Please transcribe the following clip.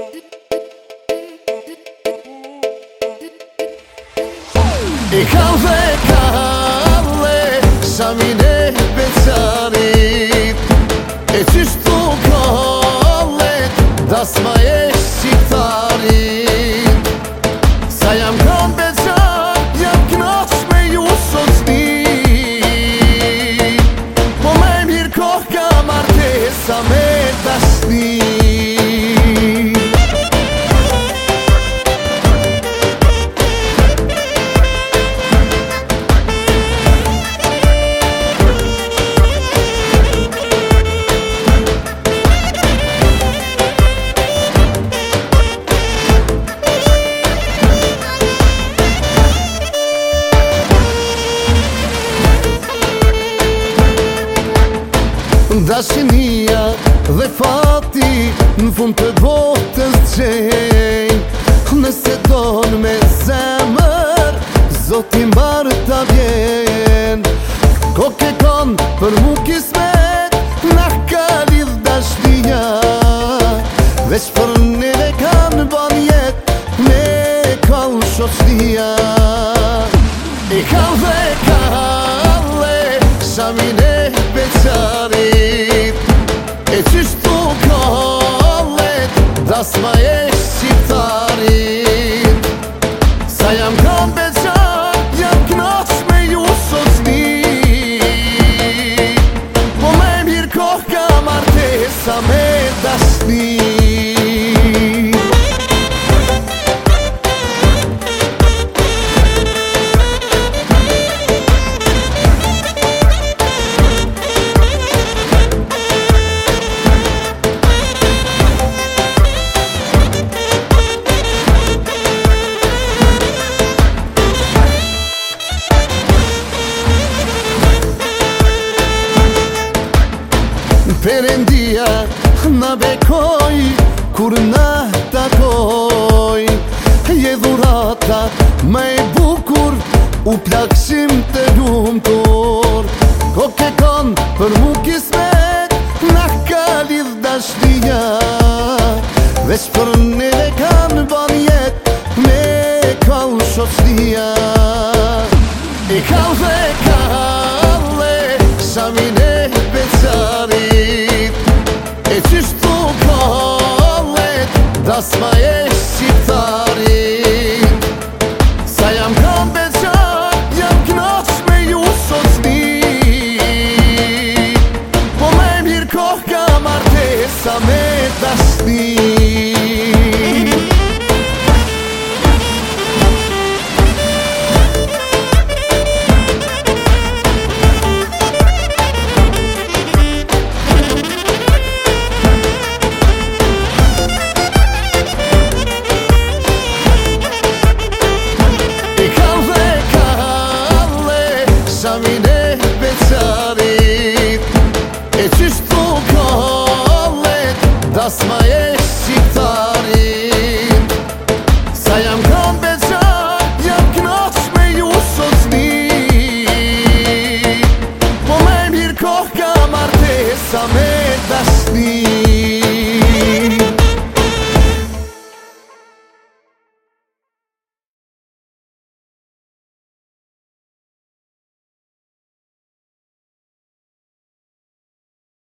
E kam dhe kam dhe Sa mine pecanit E qështu kam dhe Das ma e shqiptarit Sa jam kam pecan Jam knas me ju sot sti Po me mirë kohë kam arte Sa me Dashinia dhe fati Në fund të botës gjenj Nëse donë me zemër Zotin barë të vjen Ko ke konë për mu kisme Në ka lidh dashinia Vesh për në dhe kanë bon jet Me kallë shoshtia I kallë dhe kallë Shami në beqari Në qyshtu kohë vetë, da s'ma eshtë qitarit Sa jam këndet qarë, jam kënoq me ju sot Po me mirë kohë kamarte, sa me dasht Perendia në bekoj Kur në takoj Je dhurata me e bukur U plakshim të lumëtor Ko ke konë për mu kismet Në kalidh dashlinja Vesh për në dhe kanë bon jet Me e kalë shoslinja E kalë dhe kalë Pas ma e shqiptari Sa jam kam beqa Jam knash me ju sot mi Po me mirë kohë kam artesa me tashtin alkoholit Da s'ma e shqiptarim Sa jam kam beqa Jam knaq me ju sot zmi Po me mirë kohë kam artesa me dashnim